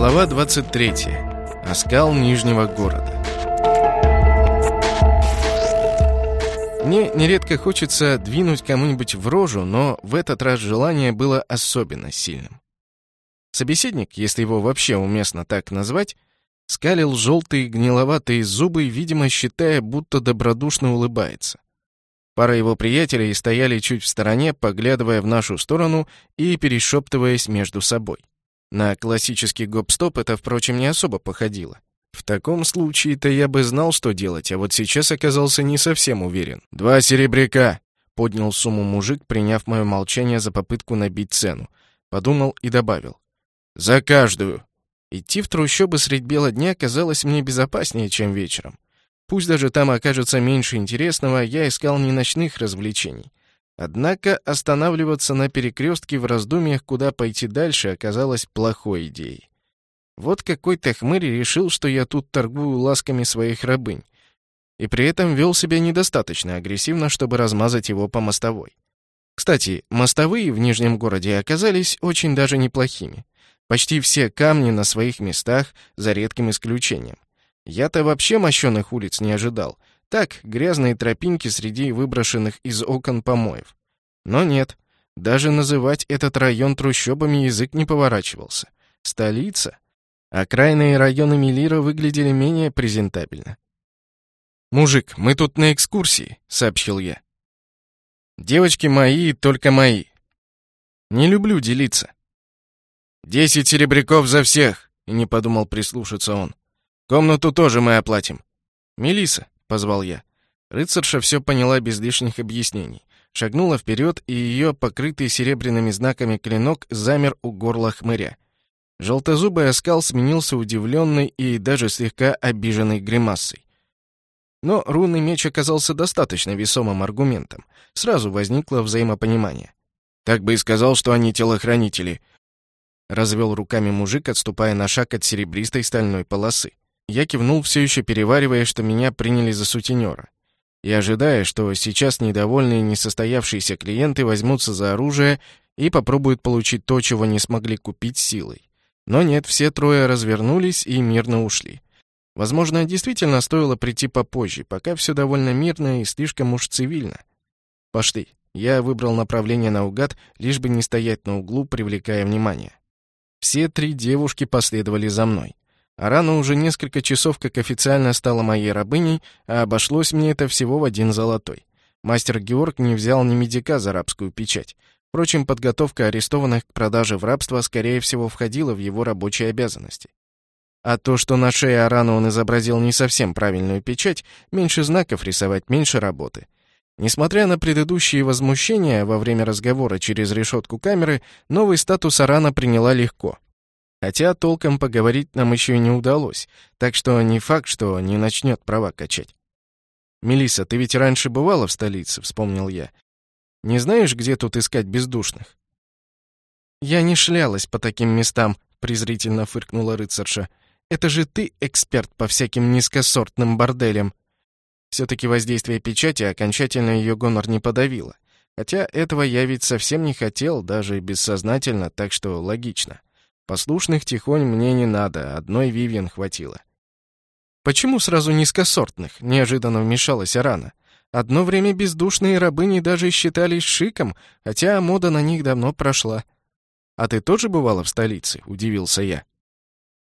Глава 23. Оскал Нижнего города. Мне нередко хочется двинуть кому-нибудь в рожу, но в этот раз желание было особенно сильным. Собеседник, если его вообще уместно так назвать, скалил желтые гниловатые зубы, видимо, считая, будто добродушно улыбается. Пара его приятелей стояли чуть в стороне, поглядывая в нашу сторону и перешептываясь между собой. На классический гоп-стоп это, впрочем, не особо походило. В таком случае-то я бы знал, что делать, а вот сейчас оказался не совсем уверен. «Два серебряка!» — поднял сумму мужик, приняв мое молчание за попытку набить цену. Подумал и добавил. «За каждую!» Идти в трущобы средь бела дня казалось мне безопаснее, чем вечером. Пусть даже там окажется меньше интересного, я искал не ночных развлечений. Однако останавливаться на перекрестке в раздумьях, куда пойти дальше, оказалось плохой идеей. Вот какой-то хмырь решил, что я тут торгую ласками своих рабынь, и при этом вел себя недостаточно агрессивно, чтобы размазать его по мостовой. Кстати, мостовые в Нижнем городе оказались очень даже неплохими. Почти все камни на своих местах, за редким исключением. Я-то вообще мощенных улиц не ожидал — так, грязные тропинки среди выброшенных из окон помоев. Но нет, даже называть этот район трущобами язык не поворачивался. Столица. Окраинные районы Мелира выглядели менее презентабельно. «Мужик, мы тут на экскурсии», — сообщил я. «Девочки мои, только мои. Не люблю делиться». «Десять серебряков за всех», — не подумал прислушаться он. «Комнату тоже мы оплатим». Мелиса, позвал я. Рыцарша все поняла без лишних объяснений. Шагнула вперед, и ее, покрытый серебряными знаками клинок, замер у горла хмыря. Желтозубый оскал сменился удивленной и даже слегка обиженной гримасой. Но рунный меч оказался достаточно весомым аргументом. Сразу возникло взаимопонимание. «Так бы и сказал, что они телохранители», — развел руками мужик, отступая на шаг от серебристой стальной полосы. Я кивнул, все еще переваривая, что меня приняли за сутенера. И ожидая, что сейчас недовольные несостоявшиеся клиенты возьмутся за оружие и попробуют получить то, чего не смогли купить силой. Но нет, все трое развернулись и мирно ушли. Возможно, действительно стоило прийти попозже, пока все довольно мирно и слишком уж цивильно. Пошли. Я выбрал направление наугад, лишь бы не стоять на углу, привлекая внимание. Все три девушки последовали за мной. Арана уже несколько часов как официально стала моей рабыней, а обошлось мне это всего в один золотой. Мастер Георг не взял ни медика за рабскую печать. Впрочем, подготовка арестованных к продаже в рабство, скорее всего, входила в его рабочие обязанности. А то, что на шее Арана он изобразил не совсем правильную печать, меньше знаков рисовать, меньше работы. Несмотря на предыдущие возмущения во время разговора через решетку камеры, новый статус Арана приняла легко — Хотя толком поговорить нам еще не удалось, так что не факт, что не начнет права качать. Мелиса, ты ведь раньше бывала в столице, вспомнил я. Не знаешь, где тут искать бездушных? Я не шлялась по таким местам, презрительно фыркнула рыцарша. Это же ты эксперт по всяким низкосортным борделям. Все-таки воздействие печати окончательно ее гонор не подавило. Хотя этого я ведь совсем не хотел, даже бессознательно, так что логично. Послушных тихонь мне не надо, одной Вивьен хватило. Почему сразу низкосортных? Неожиданно вмешалась Арана. Одно время бездушные рабыни даже считались шиком, хотя мода на них давно прошла. А ты тоже бывала в столице? Удивился я.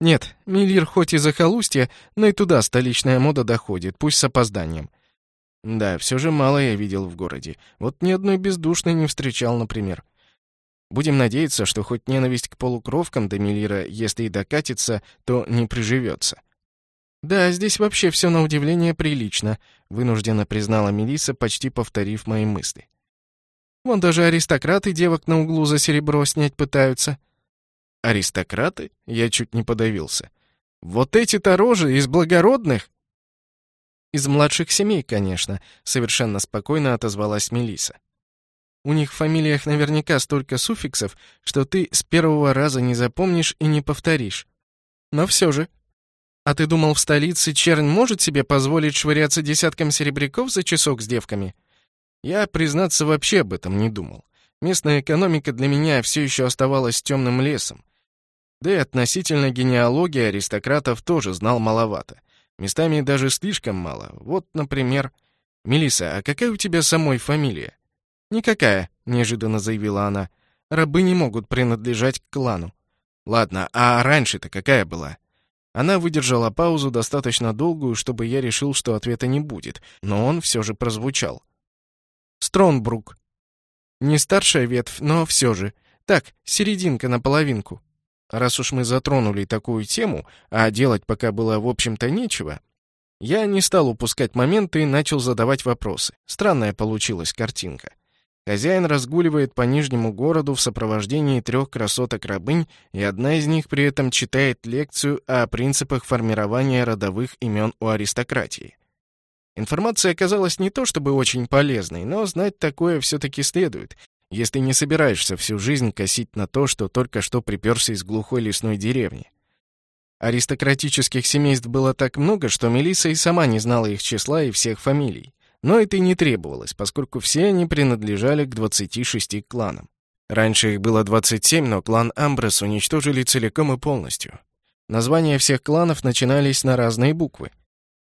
Нет, Миллир хоть и захолустье, но и туда столичная мода доходит, пусть с опозданием. Да, все же мало я видел в городе. Вот ни одной бездушной не встречал, например. Будем надеяться, что хоть ненависть к полукровкам до Мелира, если и докатится, то не приживется. «Да, здесь вообще все на удивление прилично», — вынужденно признала Мелиса, почти повторив мои мысли. «Вон даже аристократы девок на углу за серебро снять пытаются». «Аристократы?» — я чуть не подавился. «Вот эти-то рожи из благородных?» «Из младших семей, конечно», — совершенно спокойно отозвалась Мелиса. У них в фамилиях наверняка столько суффиксов, что ты с первого раза не запомнишь и не повторишь. Но все же. А ты думал, в столице чернь может себе позволить швыряться десятком серебряков за часок с девками? Я, признаться, вообще об этом не думал. Местная экономика для меня все еще оставалась темным лесом. Да и относительно генеалогии аристократов тоже знал маловато. Местами даже слишком мало. Вот, например... Мелиса, а какая у тебя самой фамилия?» «Никакая», — неожиданно заявила она. «Рабы не могут принадлежать к клану». «Ладно, а раньше-то какая была?» Она выдержала паузу достаточно долгую, чтобы я решил, что ответа не будет, но он все же прозвучал. «Стронбрук». Не старшая ветвь, но все же. Так, серединка на половинку. Раз уж мы затронули такую тему, а делать пока было, в общем-то, нечего, я не стал упускать моменты и начал задавать вопросы. Странная получилась картинка. Хозяин разгуливает по Нижнему городу в сопровождении трех красоток-рабынь, и одна из них при этом читает лекцию о принципах формирования родовых имен у аристократии. Информация оказалась не то чтобы очень полезной, но знать такое все-таки следует, если не собираешься всю жизнь косить на то, что только что приперся из глухой лесной деревни. Аристократических семейств было так много, что Мелисса и сама не знала их числа и всех фамилий. Но это и не требовалось, поскольку все они принадлежали к 26 кланам. Раньше их было 27, но клан Амброс уничтожили целиком и полностью. Названия всех кланов начинались на разные буквы.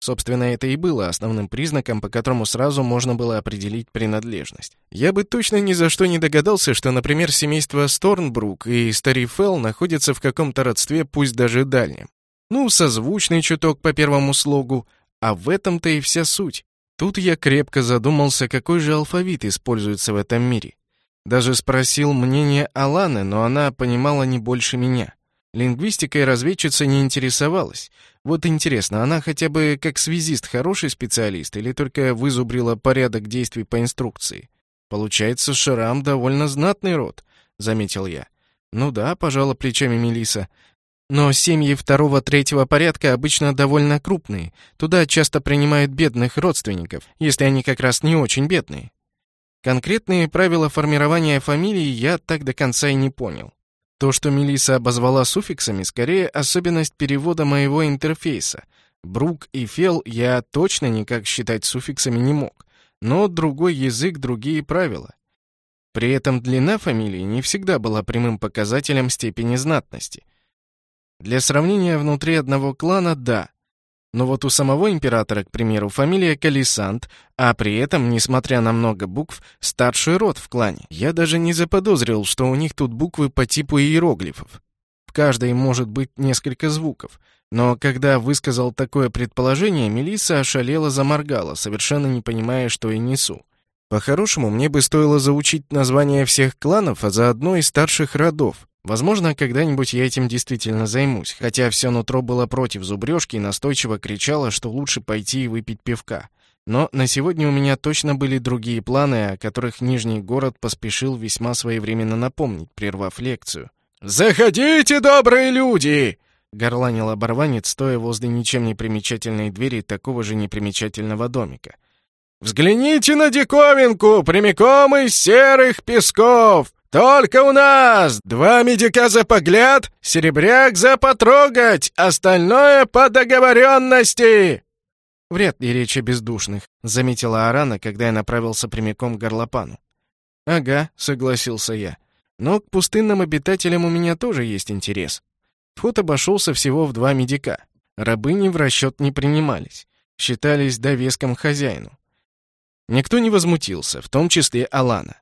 Собственно, это и было основным признаком, по которому сразу можно было определить принадлежность. Я бы точно ни за что не догадался, что, например, семейство Сторнбрук и Старифелл находятся в каком-то родстве, пусть даже дальнем. Ну, созвучный чуток по первому слогу, а в этом-то и вся суть. Тут я крепко задумался, какой же алфавит используется в этом мире. Даже спросил мнение Аланы, но она понимала не больше меня. Лингвистикой разведчица не интересовалась. Вот интересно, она хотя бы как связист хороший специалист или только вызубрила порядок действий по инструкции? Получается, Шрам довольно знатный род, заметил я. Ну да, пожала плечами Мелиса. Но семьи второго-третьего порядка обычно довольно крупные. Туда часто принимают бедных родственников, если они как раз не очень бедные. Конкретные правила формирования фамилии я так до конца и не понял. То, что Мелиса обозвала суффиксами, скорее особенность перевода моего интерфейса. Брук и Фел я точно никак считать суффиксами не мог. Но другой язык, другие правила. При этом длина фамилии не всегда была прямым показателем степени знатности — для сравнения, внутри одного клана — да. Но вот у самого императора, к примеру, фамилия Калисант, а при этом, несмотря на много букв, старший род в клане. Я даже не заподозрил, что у них тут буквы по типу иероглифов. В каждой может быть несколько звуков. Но когда высказал такое предположение, Мелисса ошалела заморгала, совершенно не понимая, что я несу. По-хорошему, мне бы стоило заучить названия всех кланов, а заодно и старших родов. Возможно, когда-нибудь я этим действительно займусь, хотя все нутро было против зубрежки и настойчиво кричало, что лучше пойти и выпить пивка. Но на сегодня у меня точно были другие планы, о которых Нижний город поспешил весьма своевременно напомнить, прервав лекцию. «Заходите, добрые люди!» — горланил оборванец, стоя возле ничем не примечательной двери такого же непримечательного домика. «Взгляните на диковинку, прямиком из серых песков! Только у нас два медика за погляд, серебряк за потрогать, остальное по договоренности!» «Вряд ли речь о бездушных», — заметила Арана, когда я направился прямиком к горлопану. «Ага», — согласился я. «Но к пустынным обитателям у меня тоже есть интерес». Вход обошелся всего в два медика. Рабыни в расчет не принимались. Считались довеском хозяину. Никто не возмутился, в том числе Алана.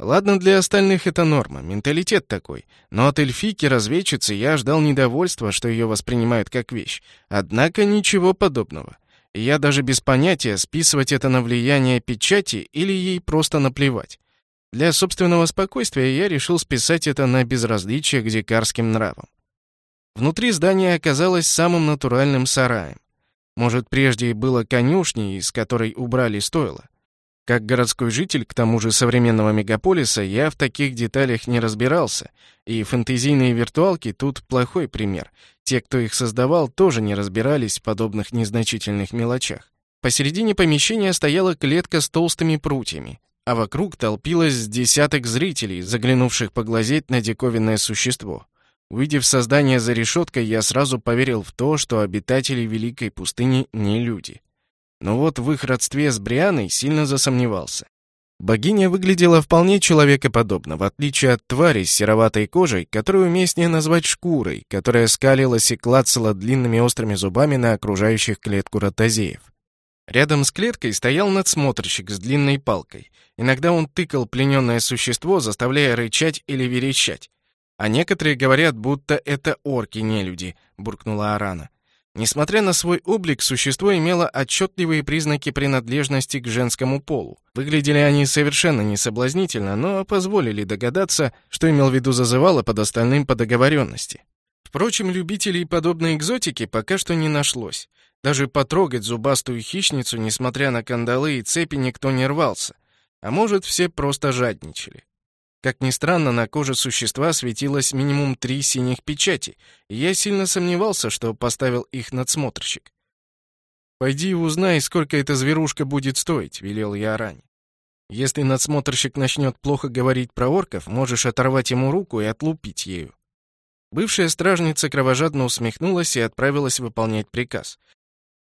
Ладно, для остальных это норма, менталитет такой. Но от эльфийки-разведчицы я ждал недовольства, что ее воспринимают как вещь. Однако ничего подобного. Я даже без понятия, списывать это на влияние печати или ей просто наплевать. Для собственного спокойствия я решил списать это на безразличие к дикарским нравам. Внутри здания оказалось самым натуральным сараем. Может, прежде и было конюшней, из которой убрали стойло. Как городской житель, к тому же современного мегаполиса, я в таких деталях не разбирался, и фэнтезийные виртуалки тут плохой пример. Те, кто их создавал, тоже не разбирались в подобных незначительных мелочах. Посередине помещения стояла клетка с толстыми прутьями, а вокруг толпилось десяток зрителей, заглянувших поглазеть на диковинное существо. Увидев создание за решеткой, я сразу поверил в то, что обитатели Великой пустыни не люди. Но вот в их родстве с Брианой сильно засомневался. Богиня выглядела вполне человекоподобно, в отличие от твари с сероватой кожей, которую уместнее назвать шкурой, которая скалилась и клацала длинными острыми зубами на окружающих клетку ротозеев. Рядом с клеткой стоял надсмотрщик с длинной палкой. Иногда он тыкал плененное существо, заставляя рычать или верещать. А некоторые говорят, будто это орки-нелюди, буркнула Арана. Несмотря на свой облик, существо имело отчетливые признаки принадлежности к женскому полу. Выглядели они совершенно несоблазнительно, но позволили догадаться, что имел в виду зазывало под остальным по договоренности. Впрочем, любителей подобной экзотики пока что не нашлось. Даже потрогать зубастую хищницу, несмотря на кандалы и цепи, никто не рвался. А может, все просто жадничали. Как ни странно, на коже существа светилось минимум три синих печати, и я сильно сомневался, что поставил их надсмотрщик. «Пойди и узнай, сколько эта зверушка будет стоить», — велел я Аране. «Если надсмотрщик начнет плохо говорить про орков, можешь оторвать ему руку и отлупить ею». Бывшая стражница кровожадно усмехнулась и отправилась выполнять приказ.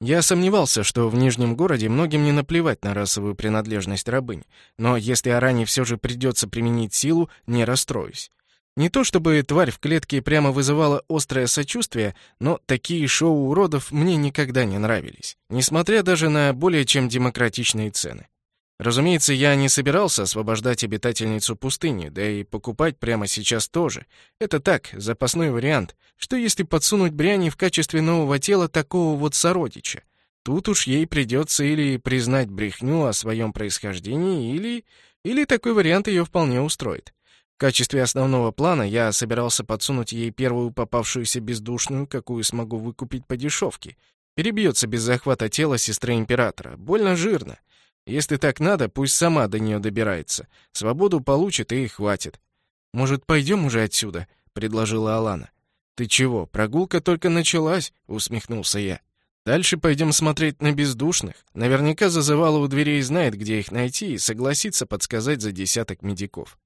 Я сомневался, что в Нижнем городе многим не наплевать на расовую принадлежность рабынь, но если Аране все же придется применить силу, не расстроюсь. Не то чтобы тварь в клетке прямо вызывала острое сочувствие, но такие шоу уродов мне никогда не нравились, несмотря даже на более чем демократичные цены. Разумеется, я не собирался освобождать обитательницу пустыни, да и покупать прямо сейчас тоже. Это так, запасной вариант. Что если подсунуть Бриане в качестве нового тела такого вот сородича? Тут уж ей придется или признать брехню о своем происхождении, или... Или такой вариант ее вполне устроит. В качестве основного плана я собирался подсунуть ей первую попавшуюся бездушную, какую смогу выкупить по дешевке. Перебьется без захвата тела сестры императора. Больно жирно. Если так надо, пусть сама до нее добирается. Свободу получит и хватит. «Может, пойдем уже отсюда?» — предложила Алана. «Ты чего, прогулка только началась?» — усмехнулся я. «Дальше пойдем смотреть на бездушных. Наверняка зазывала у дверей знает, где их найти, и согласится подсказать за десяток медиков».